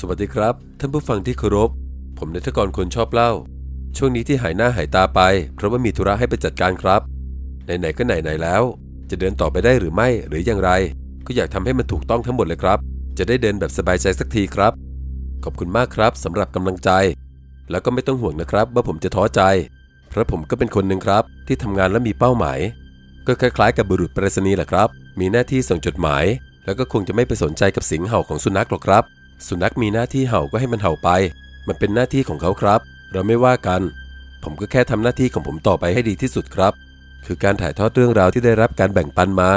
สวัสดีครับ ท่านผู้ฟังที่เคารพ ผมนายทกรคนชอบเล่า ช่วงนี้ที่หายหน้าหายตาไป เพราะว่ามีธุระให้ไปจัดการครับ ไหนๆก็ไหนๆแล้ว จะเดินต่อไปได้หรือไม่หรืออย่างไร ก็อยากทำให้มันถูกต้องทั้งหมดเลยครับ จะได้เดินแบบสบายใจสักทีครับ ขอบคุณมากครับสำหรับกำลังใจ แล้วก็ไม่ต้องห่วงนะครับ ว่าผมจะท้อใจ เพราะผมก็เป็นคนหนึ่งครับ ที่ทำงานและมีเป้าหมาย ก็คล้ายๆ กับบุรุษไปรษณีย์แหละครับ มีหน้าที่ส่งจดหมาย แล้วก็คงจะไม่ไปสนใจกับเสียงเห่าของสุนัขหรอกครับ สุนัขมีหน้าที่เห่าก็ให้มันเห่าไป มันเป็นหน้าที่ของเขาครับ เราไม่ว่ากัน ผมก็แค่ทำหน้าที่ของผมต่อไปให้ดีที่สุดครับ คือการถ่ายทอดเรื่องราวที่ได้รับการแบ่งปันมา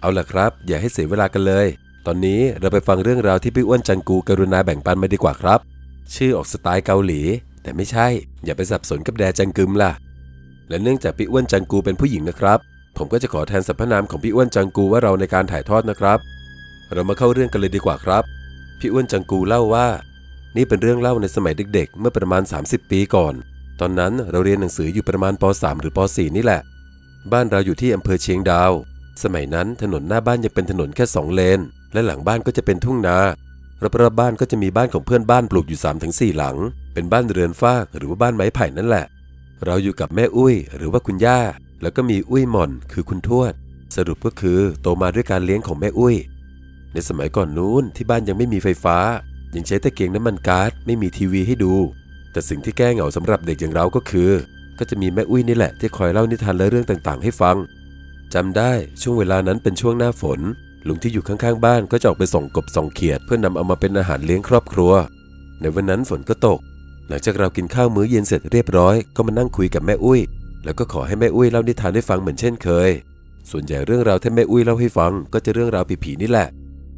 เอาล่ะครับ อย่าให้เสียเวลากันเลย ตอนนี้เราไปฟังเรื่องราวที่พี่อ้วนจังกูกรุณาแบ่งปันมาดีกว่าครับ ชื่อออกสไตล์เกาหลี แต่ไม่ใช่ อย่าไปสับสนกับแดจังกึมล่ะ และเนื่องจากพี่อ้วนจังกูเป็นผู้หญิงนะครับ ผมก็จะขอแทนสรรพนามของพี่อ้วนจังกูว่าเราในการถ่ายทอดนะครับ เรามาเข้าเรื่องกันเลยดีกว่าครับ พี่อ้วนจังกูเล่าว่า นี่เป็นเรื่องเล่าในสมัยเด็กๆ เมื่อประมาณ 30 ปีก่อน ตอนนั้นเราเรียนหนังสืออยู่ประมาณป .3 หรือป .4 นี่แหละ บ้านเราอยู่ที่อำเภอเชียงดาว สมัยนั้นถนนหน้าบ้านยังเป็นถนนแค่สองเลน และหลังบ้านก็จะเป็นทุ่งนารอบๆบ้านก็จะมีบ้านของเพื่อนบ้านปลูกอยู่ 3-4ถึงหลัง เป็นบ้านเรือนฟากหรือว่าบ้านไม้ไผ่นั่นแหละ เราอยู่กับแม่อุ้ย หรือว่าคุณย่า แล้วก็มีอุ้ยหม่อนคือคุณทวด สรุปก็คือโตมาด้วยการเลี้ยงของแม่อุ้ย ในสมัยก่อนนู้นที่บ้านยังไม่มีไฟฟ้า ยังใช้ตะเกียงน้ำมันก๊าซไม่มีทีวีให้ดู แต่สิ่งที่แก้เหงาสำหรับเด็กอย่างเราก็คือ ก็จะมีแม่อุ้ยนี่แหละที่คอยเล่านิทานและเรื่องต่างๆ ให้ฟังจำได้ช่วงเวลานั้นเป็นช่วงหน้าฝนลุงที่อยู่ข้างๆบ้านก็จะออกไปส่งกบส่องเขียด เพื่อนำเอามาเป็นอาหารเลี้ยงครอบครัว ในวันนั้นฝนก็ตก หลังจากเรากินข้าวมื้อเย็นเสร็จเรียบร้อยก็มานั่งคุยกับแม่อุ้ย แล้วก็ขอให้แม่อุ้ยเล่านิทานให้ฟังเหมือนเช่นเคย ส่วนใหญ่เรื่องราวที่แม่อุ้ยเล่าให้ฟังก็จะเรื่องราวผีๆนี่แหละ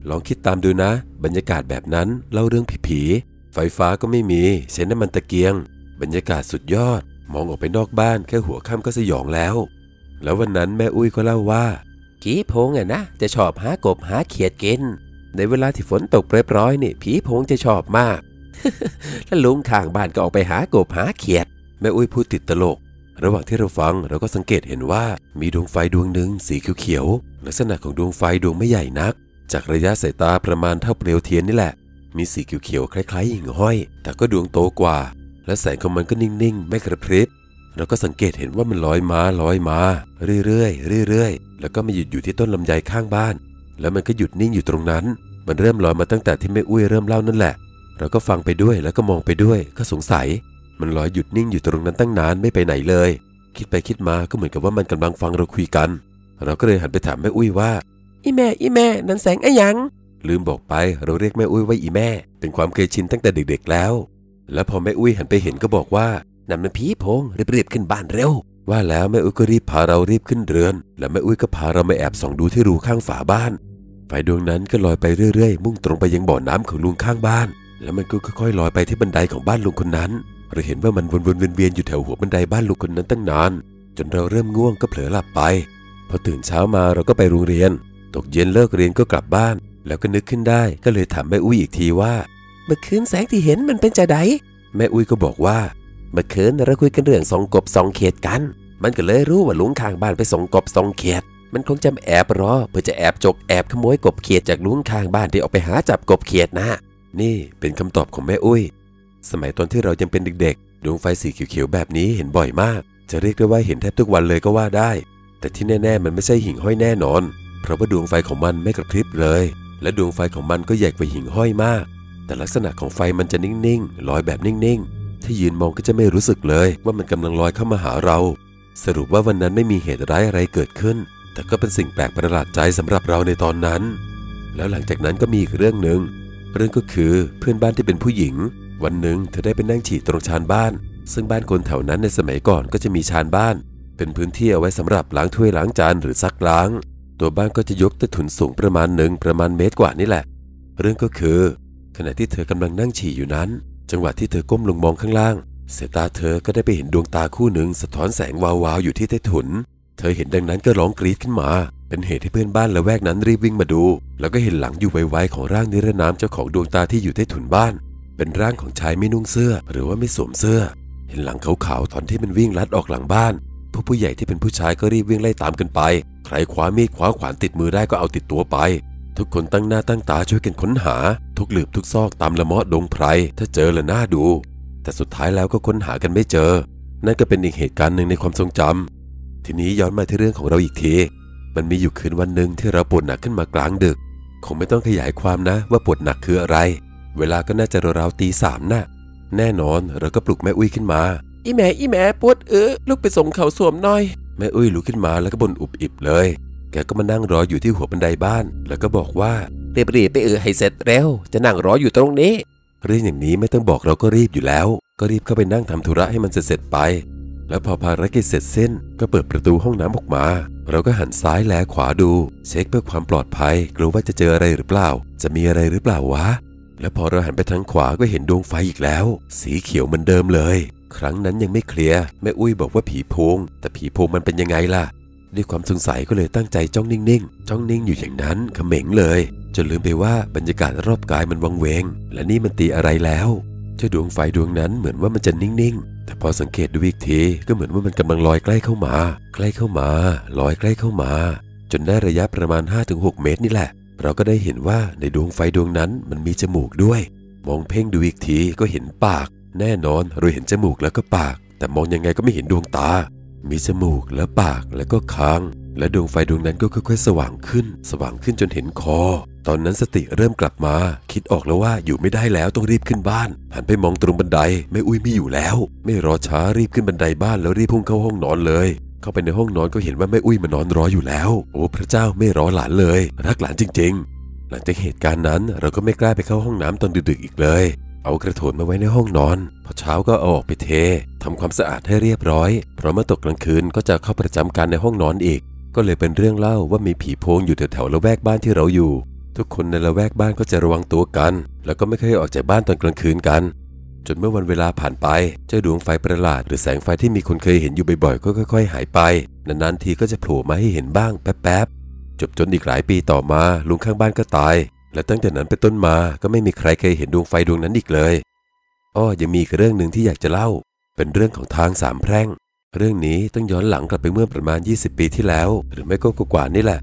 ลองคิดตามดูนะ บรรยากาศแบบนั้นเล่าเรื่องผีๆไฟฟ้าก็ไม่มีใช้น้ำมันตะเกียง บรรยากาศสุดยอด มองออกไปนอกบ้านแค่หัวค่ำก็สยองแล้ว แล้ววันนั้นแม่อุ้ยก็เล่าว่าผีโพงอะนะจะชอบหากบหาเขียดกิน ในเวลาที่ฝนตกเปรยบร้อยนี่ผีโพงจะชอบมากแล้วลุงข้างบ้านก็ออกไปหากบหาเขียด แม่อุ้ยพูดติดตลก ระหว่างที่เราฟังเราก็สังเกตเห็นว่ามีดวงไฟดวงหนึ่งสีเขียวๆลักษณะของดวงไฟดวงไม่ใหญ่นัก จากระยะสายตาประมาณเท่าเปลวเทียนนี่แหละ มีสีเขียวๆคล้ายๆหิ่งห้อย แต่ก็ดวงโตกว่า และแสงของมันก็นิ่งๆ ไม่กระพริบเราก็สังเกตเห็นว่ามันลอยมาลอยมาเรื่อยๆเรื่อยๆ แล้วก็มาหยุดอยู่ที่ต้นลำไยข้างบ้าน แล้วมันก็หยุดนิ่งอยู่ตรงนั้น มันเริ่มลอยมาตั้งแต่ที่แม่อุ้ยเริ่มเล่านั่นแหละ เราก็ฟังไปด้วยแล้วก็มองไปด้วยก็สงสัย มันลอยหยุดนิ่งอยู่ตรงนั้นตั้งนานไม่ไปไหนเลย คิดไปคิดมาก็เหมือนกับว่ามันกำลังฟังเราคุยกัน เราก็เลยหันไปถามแม่อุ้ยว่า อีแม่อีแม่นั่นแสงไอ้ยัง ลืมบอกไปเราเรียกแม่อุ้ยว่าอีแม่ เป็นความเคยชินตั้งแต่เด็กๆแล้ว แล้วพอแม่อุ้ยหันไปเห็นก็บอกว่านั่นมันผีโพงรีบๆขึ้นบ้านเร็ว ว่าแล้วแม่อุ้ยก็รีบพาเรารีบขึ้นเรือน แล้วแม่อุ้ยก็พาเรามาแอบส่องดูที่รูข้างฝาบ้านไฟดวงนั้นก็ลอยไปเรื่อยๆ มุ่งตรงไปยังบ่อน้ำของลุงข้างบ้าน แล้วมันก็ค่อยๆลอยไปที่บันไดของบ้านลุงคนนั้นเราเห็นว่ามันวนๆเวียนๆอยู่แถวหัวบันไดบ้านลุงคนนั้นตั้งนาน จนเราเริ่มง่วงก็เผลอหลับไปพอตื่นเช้ามาเราก็ไปโรงเรียน ตกเย็นเลิกเรียนก็กลับบ้าน แล้วก็นึกขึ้นได้ก็เลยถามแม่อุ้ยอีกทีว่า เมื่อคืนแสงที่เห็นมันเป็นจะไดแม่อุ้ยก็บอกว่า เมื่อคืนเราคุยกันเรื่องสองกบสองเขียดกัน มันก็เลยรู้ว่าลุงข้างบ้านไปส่งกบสองเขียดมันคงจะแอบรอเพื่อจะแอบจกแอบขโมยกบเขียดจากลุงข้างบ้านที่ออกไปหาจับกบเขียดนะ นี่เป็นคำตอบของแม่อุ้ย สมัยตอนที่เรายังเป็นเด็กๆดวงไฟสีเขียวๆแบบนี้เห็นบ่อยมาก จะเรียกได้ว่าเห็นแทบทุกวันเลยก็ว่าได้ แต่ที่แน่ ๆ มันไม่ใช่หิ่งห้อยแน่นอน เพราะว่าดวงไฟของมันไม่กระพริบเลย และดวงไฟของมันก็ใหญ่กว่าหิ่งห้อยมาก แต่ลักษณะของไฟมันจะนิ่งๆลอยแบบนิ่งๆ ถ้ายืนมองก็จะไม่รู้สึกเลย ว่ามันกำลังลอยเข้ามาหาเรา สรุปว่าวันนั้นไม่มีเหตุร้ายอะไรเกิดขึ้น แต่ก็เป็นสิ่งแปลกประหลาดใจสำหรับเราในตอนนั้น แล้วหลังจากนั้นก็มีอีกเรื่องหนึ่งเรื่องก็คือเพื่อนบ้านที่เป็นผู้หญิง วันหนึ่งเธอได้ไปนั่งฉี่ตรงชานบ้าน ซึ่งบ้านคนแถวนั้นในสมัยก่อนก็จะมีชานบ้าน เป็นพื้นที่เอาไว้สำหรับล้างถ้วยล้างจานหรือซักล้าง ตัวบ้านก็จะยกใต้ถุนสูงประมาณหนึ่งประมาณเมตรกว่านี่แหละ เรื่องก็คือ ขณะที่เธอกำลังนั่งฉี่อยู่นั้น จังหวะที่เธอก้มลงมองข้างล่างสายตาเธอก็ได้ไปเห็นดวงตาคู่หนึ่งสะท้อนแสงวาวๆอยู่ที่ใต้ถุน เธอเห็นดังนั้นก็ร้องกรีดขึ้นมา เป็นเหตุให้เพื่อนบ้านละแวกนั้นรีบวิ่งมาดู แล้วก็เห็นหลังอยู่ไวๆของร่างนิรนามเจ้าของดวงตาที่อยู่ใต้ถุนบ้าน เป็นร่างของชายไม่นุ่งเสื้อ หรือว่าไม่สวมเสื้อ เห็นหลังขาวๆตอนที่มันวิ่งลัดออกหลังบ้าน ผู้ผู้ใหญ่ที่เป็นผู้ชายก็รีบวิ่งไล่ตามกันไป ใครคว้ามีดคว้าขวานติดมือได้ก็เอาติดตัวไป ทุกคนตั้งหน้าตั้งตาช่วยกันค้นหา ทุกหลืบทุกซอกตามละเมาะดงไพรถ้าเจอละน่าดู แต่สุดท้ายแล้วก็ค้นหากันไม่เจอ นั่นก็เป็นอีกเหตุการณ์หนึ่งในความทรงจำทีนี้ย้อนมาที่เรื่องของเราอีกที มันมีอยู่คืนวันหนึ่งที่เราปวดหนักขึ้นมากลางดึก คงไม่ต้องขยายความนะว่าปวดหนักคืออะไร เวลาก็น่าจะราวๆตีสามน่ะแน่นอนเราก็ปลุกแม่อุ้ยขึ้นมา อีแม่อีแม่ปวดเออลูกไปส่งเขาสวมหน่อย ม่อุ้ยลุกขึ้นมาแล้วก็บ่นอุบอิบเลย แกก็มานั่งรออยู่ที่หัวบันไดบ้าน แล้วก็บอกว่าเรียบๆไปเออให้เสร็จแล้ว จะนั่งรออยู่ตรงนี้ เรื่องอย่างนี้ไม่ต้องบอกเราก็รีบอยู่แล้ว ก็รีบเข้าไปนั่งทำธุระให้มันเสร็จไป แล้วพอภารกิจเสร็จสิ้น ก็เปิดประตูห้องน้ำออกมา เราก็หันซ้ายแลขวาดู เช็คเพื่อความปลอดภัย กลัวว่าจะเจออะไรหรือเปล่า จะมีอะไรหรือเปล่าวะ แล้วพอเราหันไปทางขวาก็เห็นดวงไฟอีกแล้ว สีเขียวเหมือนเดิมเลย ครั้งนั้นยังไม่เคลียร์แม่อุ้ยบอกว่าผีโพง แต่ผีโพงมันเป็นยังไงล่ะ ด้วยความสงสัยก็เลยตั้งใจจ้องนิ่งๆ จ้องนิ่งอยู่อย่างนั้นเขม็งเลย จนลืมไปว่าบรรยากาศรอบกายมันวังเวง และนี่มันตีอะไรแล้วเจ้าดวงไฟดวงนั้นเหมือนว่ามันจะนิ่งๆ แต่พอสังเกตดูอีกทีก็เหมือนว่ามันกำลังลอยใกล้เข้ามา ใกล้เข้ามาลอยใกล้เข้ามา จนได้ระยะประมาณ 5-6 เมตรนี่แหละ เราก็ได้เห็นว่าในดวงไฟดวงนั้นมันมีจมูกด้วย มองเพ่งดูอีกทีก็เห็นปาก แน่นอนเราเห็นจมูกแล้วก็ปาก แต่มองยังไงก็ไม่เห็นดวงตา มีจมูกและปากแล้วก็คาง และดวงไฟดวงนั้นก็ค่อยๆ สว่างขึ้น สว่างขึ้นจนเห็นคอ ตอนนั้นสติเริ่มกลับมา คิดออกแล้วว่าอยู่ไม่ได้แล้วต้องรีบขึ้นบ้าน หันไปมองตรงบันไดแม่อุ้ยไม่อยู่แล้ว ไม่รอช้ารีบขึ้นบันไดบ้านแล้วรีบพุ่งเข้าห้องนอนเลยเข้าไปในห้องนอนก็เห็นว่าแม่อุ้ยมานอนรออยู่แล้ว โอ้พระเจ้าไม่รอหลานเลย รักหลานจริง ๆ หลังจากเหตุการณ์นั้นเราก็ไม่กล้าไปเข้าห้องน้ำตอนดึกๆอีกเลย เอากระโถนมาไว้ในห้องนอน พอเช้าก็เอาออกไปเททำความสะอาดให้เรียบร้อย เพราะเมื่อตกกลางคืนก็จะเข้าประจำการในห้องนอนอีก ก็เลยเป็นเรื่องเล่าว่ามีผีโพงอยู่แถวๆละแวกบ้านที่เราอยู่ ทุกคนในละแวกบ้านก็จะระวังตัวกัน แล้วก็ไม่เคยออกจากบ้านตอนกลางคืนกัน จนเมื่อวันเวลาผ่านไป เจ้าดวงไฟประหลาด หรือแสงไฟที่มีคนเคยเห็นอยู่บ่อยๆก็ค่อย ๆ หายไป นานๆทีก็จะโผล่มาให้เห็นบ้างแป๊บๆจบจนอีกหลายปีต่อมาลุงข้างบ้านก็ตาย และตั้งแต่นั้นเป็นต้นมาก็ไม่มีใครเคยเห็นดวงไฟดวงนั้นอีกเลย อ้อยังมีอีกเรื่องหนึ่งที่อยากจะเล่า เป็นเรื่องของทางสามแพร่ง เรื่องนี้ต้องย้อนหลังกลับไปเมื่อประมาณ 20 ปีที่แล้ว หรือไม่ก็กว่านี่แหละ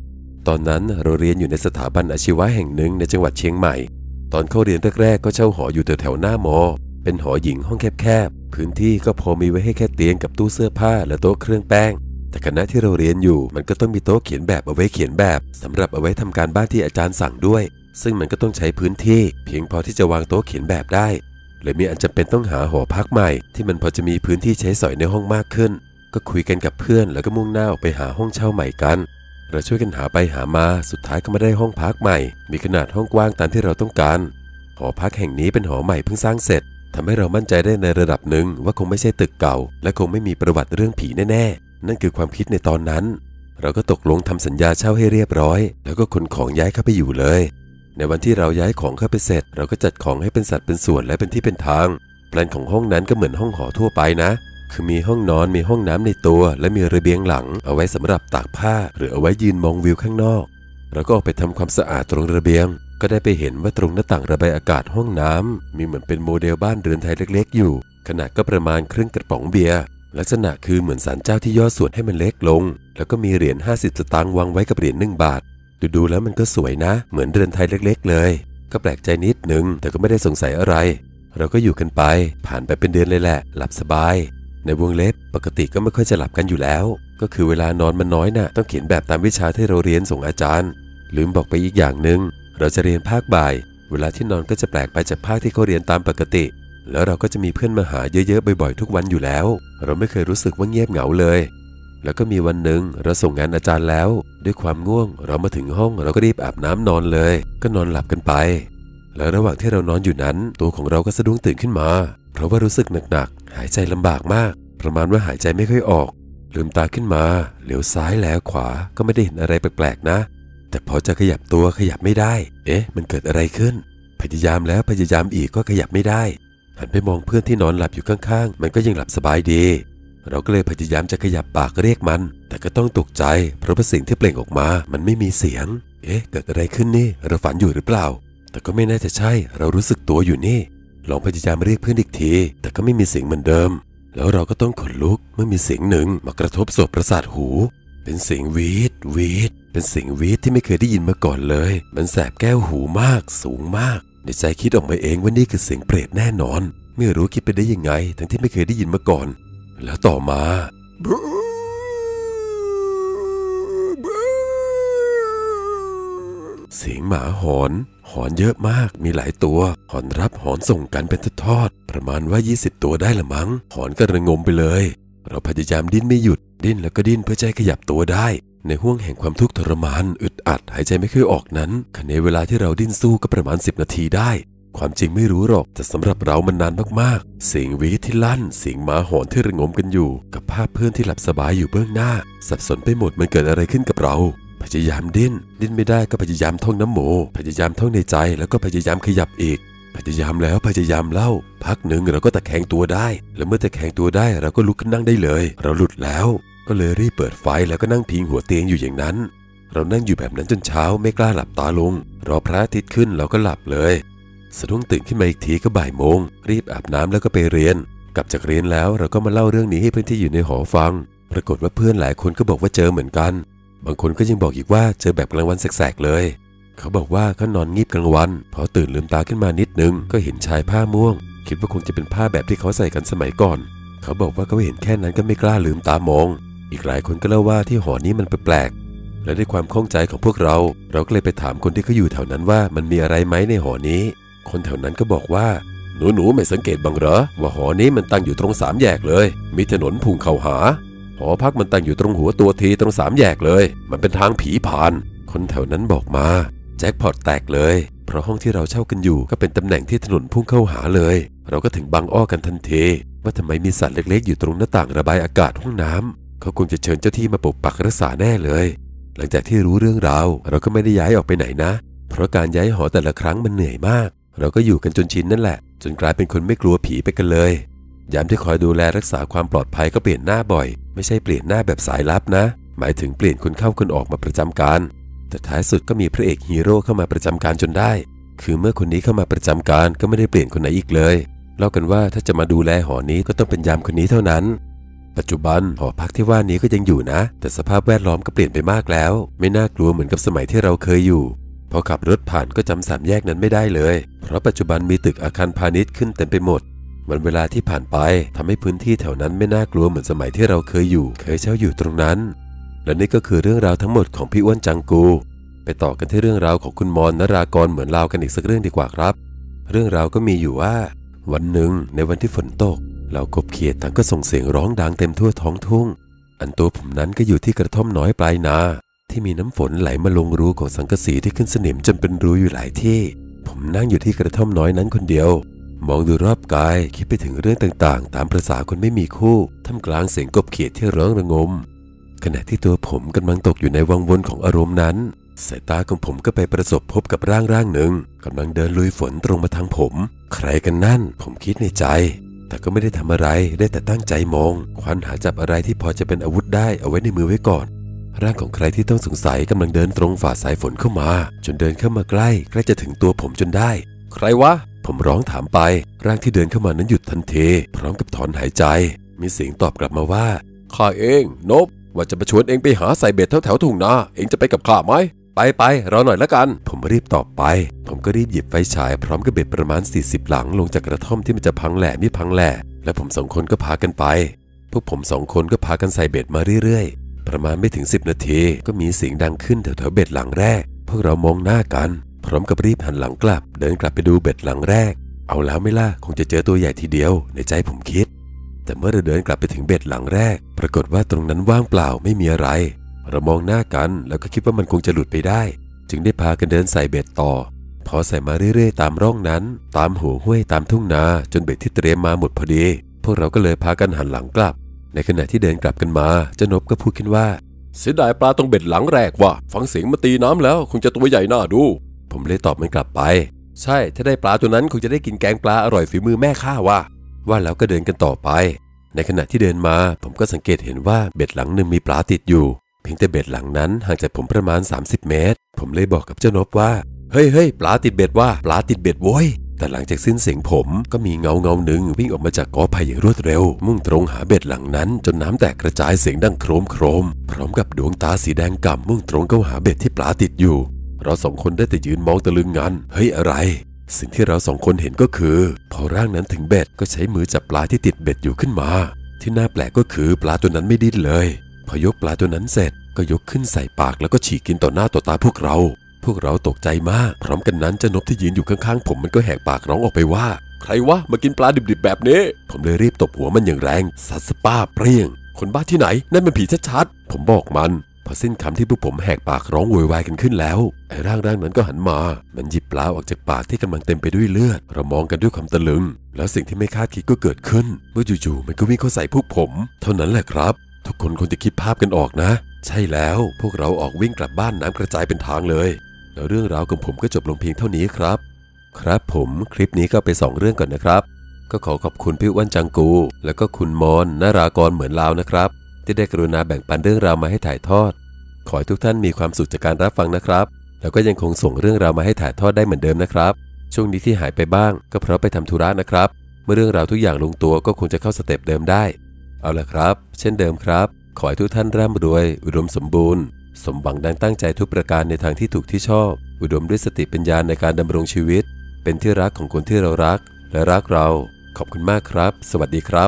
ตอนนั้นเราเรียนอยู่ในสถาบันอาชีวะแห่งหนึ่งในจังหวัดเชียงใหม่ ตอนเข้าเรียนแรกๆก็เช่าหออยู่แถวๆหน้ามอ เป็นหอหญิงห้องแคบๆ พื้นที่ก็พอมีไว้ให้แค่เตียงกับตู้เสื้อผ้าและโต๊ะเครื่องแป้งแต่คณะที่เราเรียนอยู่มันก็ต้องมีโต๊ะเขียนแบบเอาไว้เขียนแบบสำหรับเอาไว้ทำการบ้านที่อาจารย์สั่งด้วย ซึ่งมันก็ต้องใช้พื้นที่เพียงพอที่จะวางโต๊ะเขียนแบบได้เลยมีอันจำเป็นต้องหาหอพักใหม่ที่มันพอจะมีพื้นที่ใช้สอยในห้องมากขึ้น ก็คุยกันกับเพื่อนแล้วก็มุ่งหน้าออกไปหาห้องเช่าใหม่กัน เราช่วยกันหาไปหามาสุดท้ายก็มาได้ห้องพักใหม่ มีขนาดห้องกว้างตามที่เราต้องการ หอพักแห่งนี้เป็นหอใหม่เพิ่งสร้างเสร็จทำให้เรามั่นใจได้ในระดับหนึ่งว่าคงไม่ใช่ตึกเก่า และคงไม่มีประวัติเรื่องผีแน่ๆ นั่นคือความคิดในตอนนั้น เราก็ตกลงทำสัญญาเช่าให้เรียบร้อย แล้วก็ขนของย้ายเข้าไปอยู่เลย ในวันที่เราย้ายของเข้าไปเสร็จ เราก็จัดของให้เป็นสัดเป็นส่วนและเป็นที่เป็นทาง แปลนของห้องนั้นก็เหมือนห้องหอทั่วไปนะ คือมีห้องนอนมีห้องน้ำในตัว และมีระเบียงหลัง เอาไว้สำหรับตากผ้า หรือเอาไว้ยืนมองวิวข้างนอก เราก็ออกไปทำความสะอาดตรงระเบียง ก็ได้ไปเห็นว่าตรงหน้าต่างระบายอากาศห้องน้ำมีเหมือนเป็นโมเดลบ้านเรือนไทยเล็ก ๆ อยู่ ขนาดก็ประมาณครึ่งกระป๋องเบียร์ลักษณะคือเหมือนศาลเจ้าที่ย่อส่วนให้มันเล็กลง แล้วก็มีเหรียญ50 สตางค์วางไว้กับเหรียญหนึ่งบาท ดูๆแล้วมันก็สวยนะ เหมือนเรือนไทยเล็ก ๆ เลย ก็แปลกใจนิดนึง แต่ก็ไม่ได้สงสัยอะไร เราก็อยู่กันไป ผ่านไปเป็นเดือนเลยแหละ หลับสบาย ในวงเล็บปกติก็ไม่ค่อยจะหลับกันอยู่แล้ว ก็คือเวลานอนมันน้อยนะ่ะ ต้องเขียนแบบตามวิชาที่เราเรียนส่งอาจารย์ ลืมบอกไปอีกอย่างหนึ่งเราจะเรียนภาคบ่าย เวลาที่นอนก็จะแปลกไปจากภาคที่เขาเรียนตามปกติ แล้วเราก็จะมีเพื่อนมาหาเยอะๆบ่อยๆ ทุกวันอยู่แล้ว เราไม่เคยรู้สึกว่าเงียบเหงาเลย แล้วก็มีวันหนึ่งเราส่งงานอาจารย์แล้ว ด้วยความง่วงเรามาถึงห้องเราก็รีบอาบน้ำนอนเลย ก็นอนหลับกันไป แล้วระหว่างที่เรานอนอยู่นั้น ตัวของเราก็สะดุ้งตื่นขึ้นมา เพราะว่ารู้สึกหนักๆหายใจลำบากมาก ประมาณว่าหายใจไม่ค่อยออกลืมตาขึ้นมาเหลียวซ้ายแล้วขวาก็ไม่ได้เห็นอะไรแปลกๆนะ แต่พอจะขยับตัวขยับไม่ได้ เอ๊ะ มันเกิดอะไรขึ้น พยายามแล้วพยายามอีกก็ขยับไม่ได้หันไปมองเพื่อนที่นอนหลับอยู่ข้างๆ มันก็ยังหลับสบายดี เราก็เลยพยายามจะขยับปากเรียกมัน แต่ก็ต้องตกใจ เพราะว่าสิ่งที่เปล่งออกมา มันไม่มีเสียง เอ๊ะ เกิดอะไรขึ้นนี่ เราฝันอยู่หรือเปล่า แต่ก็ไม่น่าจะใช่ เรารู้สึกตัวอยู่นี่ ลองพยายามเรียกเพื่อนอีกที แต่ก็ไม่มีเสียงเหมือนเดิม แล้วเราก็ต้องขนลุกเมื่อมีเสียงหนึ่งมากระทบสตประสาทหู เป็นเสียงวีดวีด เป็นเสียงวีดที่ไม่เคยได้ยินมาก่อนเลย มันแสบแก้วหูมาก สูงมากในใจคิดออกมาเองว่านี่คือเสียงเปรตแน่นอน ไม่รู้คิดไปได้ยังไง ทั้งที่ไม่เคยได้ยินมาก่อน แล้วต่อมาเสียงหมาหอน หอนเยอะมาก มีหลายตัว หอนรับหอนส่งกันเป็นทอดๆประมาณว่า 20 ตัวได้ละมั้ง หอนก็ระงมไปเลย เราพยายามดิ้นไม่หยุด ดิ้นแล้วก็ดิ้นเพื่อใจขยับตัวได้ ในห่วงแห่งความทุกข์ทรมาน อึดอัด หายใจไม่ค่อยออกนั้นขณะเวลาที่เราดิ้นสู้ก็ประมาณ 10 นาทีได้ ความจริงไม่รู้หรอก แต่สำหรับเรามันนานมากๆ เสียงวีที่ลั่น เสียงหมาหอนที่ระงมกันอยู่ กับภาพเพื่อนที่หลับสบายอยู่เบื้องหน้า สับสนไปหมดมันเกิดอะไรขึ้นกับเรา พยายามดิ้น ดิ้นไม่ได้ก็พยายามท่องน้ำโม พยายามท่องในใจแล้วก็พยายามขยับอีก พยายามแล้วพยายามเล่า พักหนึ่งเราก็ตะแคงตัวได้ แล้วเมื่อตะแคงตัวได้เราก็ลุกขึ้นนั่งได้เลย เราหลุดแล้ว ก็เลยรีบเปิดไฟแล้วก็นั่งพิงหัวเตียงอยู่อย่างนั้น เรานั่งอยู่แบบนั้นจนเช้าไม่กล้าหลับตาลง รอพระอาทิตย์ขึ้นเราก็หลับเลย สะดุ้งตื่นขึ้นมาอีกทีก็บ่ายโมง รีบอาบน้ำแล้วก็ไปเรียน กลับจากเรียนแล้วเราก็มาเล่าเรื่องนี้ให้เพื่อนที่อยู่ในหอฟัง ปรากฏว่าเพื่อนหลายคนก็บอกว่าเจอเหมือนกัน บางคนก็ยังบอกอีกว่าเจอแบบกลางวันแสกๆเลย เขาบอกว่าเขานอนงีบกลางวัน พอตื่นลืมตาขึ้นมานิดนึง ก็เห็นชายผ้าม่วง คิดว่าคงจะเป็นผ้าแบบที่เขาใส่กันสมัยก่อน เขาบอกว่าเขาเห็นแค่นั้นก็ไม่กล้าลืมตามอง อีกหลายคนก็เล่าว่าที่หอนี้มันแปลกและด้วยความข้องใจของพวกเรา เราก็เลยไปถามคนที่เขาอยู่แถวนั้นว่ามันมีอะไรไหมในหอนี้ คนแถวนั้นก็บอกว่า หนูหนูๆไม่สังเกตบ้างเหรอ ว่าหอนี้มันตั้งอยู่ตรงสามแยกเลย มีถนนพุ่งเข้าหา หอพักมันตั้งอยู่ตรงหัวตัวทีตรงสามแยกเลย มันเป็นทางผีผ่าน คนแถวนั้นบอกมา แจ็คพอตแตกเลย เพราะห้องที่เราเช่ากันอยู่ก็เป็นตำแหน่งที่ถนนพุ่งเข้าหาเลย เราก็ถึงบังอ้อกันทันทีว่าทำไมมีสัตว์เล็กๆ อยู่ตรงหน้าต่างระบายอากาศห้องน้ำเขาคงจะเชิญเจ้าที่มาปกปักรักษาแน่เลย หลังจากที่รู้เรื่องราวเราก็ไม่ได้ย้ายออกไปไหนนะ เพราะการย้ายหอแต่ละครั้งมันเหนื่อยมาก เราก็อยู่กันจนชินนั่นแหละ จนกลายเป็นคนไม่กลัวผีไปกันเลยยามที่คอยดูแลรักษาความปลอดภัยก็เปลี่ยนหน้าบ่อย ไม่ใช่เปลี่ยนหน้าแบบสายลับนะ หมายถึงเปลี่ยนคนเข้าคนออกมาประจำการ แต่ท้ายสุดก็มีพระเอกฮีโร่เข้ามาประจำการจนได้ คือเมื่อคนนี้เข้ามาประจำการก็ไม่ได้เปลี่ยนคนไหนอีกเลยเล่ากันว่าถ้าจะมาดูแลหอนี้ก็ต้องเป็นยามคนนี้เท่านั้น ปัจจุบันหอพักที่ว่านี้ก็ยังอยู่นะ แต่สภาพแวดล้อมก็เปลี่ยนไปมากแล้ว ไม่น่ากลัวเหมือนกับสมัยที่เราเคยอยู่ พอขับรถผ่านก็จำสามแยกนั้นไม่ได้เลย เพราะปัจจุบันมีตึกอาคารพาณิชย์ขึ้นเต็มไปหมดมันเวลาที่ผ่านไปทำให้พื้นที่แถวนั้นไม่น่ากลัวเหมือนสมัยที่เราเคยอยู่ เคยเช่าอยู่ตรงนั้น และนี่ก็คือเรื่องราวทั้งหมดของพี่อ้วนจังกู ไปต่อกันที่เรื่องราวของคุณมอนนรากรเหมือนราวกันอีกสักเรื่องดีกว่าครับ เรื่องราวก็มีอยู่ว่า วันหนึ่งในวันที่ฝนตกเหล่ากบเขียดต่างก็ส่งเสียงร้องดังเต็มทั่วท้องทุ่ง อันตัวผมนั้นก็อยู่ที่กระท่อมน้อยปลายนา ที่มีน้ำฝนไหลมาลงรูของสังกะสีที่ขึ้นสนิมจนเป็นรูอยู่หลายที่ ผมนั่งอยู่ที่กระท่อมน้อยนั้นคนเดียว มองดูรอบกายคิดไปถึงเรื่องต่างๆ ตามประษาคนไม่มีคู่ท่ามกลางเสียงกบเขียดที่ร้องระงม ขณะที่ตัวผมกำลังตกอยู่ในวังวนของอารมณ์นั้น สายตาของผมก็ไปประสบพบกับร่างร่างหนึ่งกำลังเดินลุยฝนตรงมาทางผม ใครกันนั่น ผมคิดในใจแต่ก็ไม่ได้ทำอะไรได้แต่ตั้งใจมองควันหาจับอะไรที่พอจะเป็นอาวุธได้เอาไว้ในมือไว้ก่อน ร่างของใครที่ต้องสงสัยกำลังเดินตรงฝ่าสายฝนเข้ามา จนเดินเข้ามาใกล้ใกล้จะถึงตัวผมจนได้ ใครวะ ผมร้องถามไป ร่างที่เดินเข้ามานั้นหยุดทันทีพร้อมกับถอนหายใจ มีเสียงตอบกลับมาว่าข้าเองนบว่าจะมาชวนเองไปหาใส่เบ็ดแถวแถวทุ่งนาเองจะไปกับข้าไหมไปไปรอหน่อยละกัน ผมรีบตอบไป ผมก็รีบหยิบไฟฉายพร้อมกับเบ็ดประมาณ 40 หลังลงจากกระท่อมที่มันจะพังแหล่ไม่พังแหล่และผมสองคนก็พากันไป พวกผมสองคนก็พากันใส่เบ็ดมาเรื่อย ประมาณไม่ถึง 10 นาที ก็มีเสียงดังขึ้นแถวๆเบ็ดหลังแรก พวกเรามองหน้ากัน พร้อมกับรีบหันหลังกลับ เดินกลับไปดูเบ็ดหลังแรก เอาแล้วไม่ล่ะคงจะเจอตัวใหญ่ทีเดียวในใจผมคิด แต่เมื่อเราเดินกลับไปถึงเบ็ดหลังแรก ปรากฏว่าตรงนั้นว่างเปล่าไม่มีอะไร เรามองหน้ากันแล้วก็คิดว่ามันคงจะหลุดไปได้ จึงได้พากันเดินใส่เบ็ดต่อพอใส่มาเรื่อยๆ ตามร่องนั้น ตามหัวห้วยตามทุ่งนาจนเบ็ดที่เตรียมมาหมดพอดี พวกเราก็เลยพากันหันหลังกลับ ในขณะที่เดินกลับกันมาเจ้านบก็พูดขึ้นว่า เสียดายปลาตรงเบ็ดหลังแรกว่ะฟังเสียงมาตีน้ำแล้วคงจะตัวใหญ่น่าดู ผมเลยตอบมันกลับไป ใช่ถ้าได้ปลาตัวนั้นคงจะได้กินแกงปลาอร่อยฝีมือแม่ข้าว่ะว่าแล้วก็เดินกันต่อไป ในขณะที่เดินมา ผมก็สังเกตเห็นว่าเบ็ดหลังหนึ่งมีปลาติดอยู่ เพียงแต่เบ็ดหลังนั้นห่างจากผมประมาณ 30 เมตร ผมเลยบอกกับเจ้านบว่าเฮ้ยเฮ้ยปลาติดเบ็ดว่าปลาติดเบ็ดโว้ย แต่หลังจากสิ้นเสียงผมก็มีเงาเงาหนึ่งวิ่งออกมาจากกอไผ่อย่างรวดเร็ว มุ่งตรงหาเบ็ดหลังนั้น จนน้ำแตกกระจายเสียงดังโครมโครม พร้อมกับดวงตาสีแดงก่ำมุ่งตรงเข้าหาเบ็ดที่ปลาติดอยู่ เราสองคนได้แต่ยืนมองตะลึงงันเฮ้ยอะไร สิ่งที่เราสองคนเห็นก็คือ พอร่างนั้นถึงเบ็ดก็ใช้มือจับปลาที่ติดเบ็ดอยู่ขึ้นมา ที่น่าแปลกก็คือปลาตัวนั้นไม่ดิ้นเลย พอยกปลาตัวนั้นเสร็จก็ยกขึ้นใส่ปากแล้วก็ฉีกกินต่อหน้าต่อตาพวกเรา พวกเราตกใจมาก พร้อมกันนั้นเจ้านบที่ยืนอยู่ข้างๆผมมันก็แหกปากร้องออกไปว่า ใครวะมากินปลาดิบๆแบบนี้ ผมเลยรีบตบหัวมันอย่างแรงซัสป้าเปรี้ยง คนบ้าที่ไหน นั่นเป็นผีชัดๆ ผมบอกมัน พอสิ้นคำที่พวกผมแหกปากร้องโวยวายกันขึ้นแล้ว ไอ้ร่างร่างนั้นก็หันมา มันหยิบปลาออกจากปากที่กำลังเต็มไปด้วยเลือด เรามองกันด้วยความตะลึง แล้วสิ่งที่ไม่คาดคิดก็เกิดขึ้น เมื่อจู่ๆมันก็วิ่งเข้าใส่พวกผม เท่านั้นแหละครับ ทุกคนคงจะคิดภาพกันออกนะ ใช่แล้ว พวกเราออกวิ่งกลับบ้านน้ำกระจายเป็นทางเลย แล้วเรื่องราวของผมก็จบลงเพียงเท่านี้ครับ ครับผมคลิปนี้ก็ไปสองเรื่องก่อนนะครับ ก็ขอขอบคุณพี่อ้วันจังกู แล้วก็คุณมอนนารากรเหมือนลาวนะครับ ที่ได้กรุณาแบ่งปันเรื่องราวมาให้ถ่ายทอด ขอให้ทุกท่านมีความสุขจากการรับฟังนะครับ แล้วก็ยังคงส่งเรื่องราวมาให้ถ่ายทอดได้เหมือนเดิมนะครับ ช่วงนี้ที่หายไปบ้างก็เพราะไปทำธุระนะครับ เมื่อเรื่องราวทุกอย่างลงตัวก็คงจะเข้า step เดิมได้ เอาละครับ เช่นเดิมครับ ขอให้ทุกท่านร่ำรวย อุดมสมบูรณ์ สมหวังดังตั้งใจทุกประการในทางที่ถูกที่ชอบ อุดมด้วยสติปัญญาในการดำรงชีวิต เป็นที่รักของคนที่เรารักและรักเรา ขอบคุณมากครับ สวัสดีครับ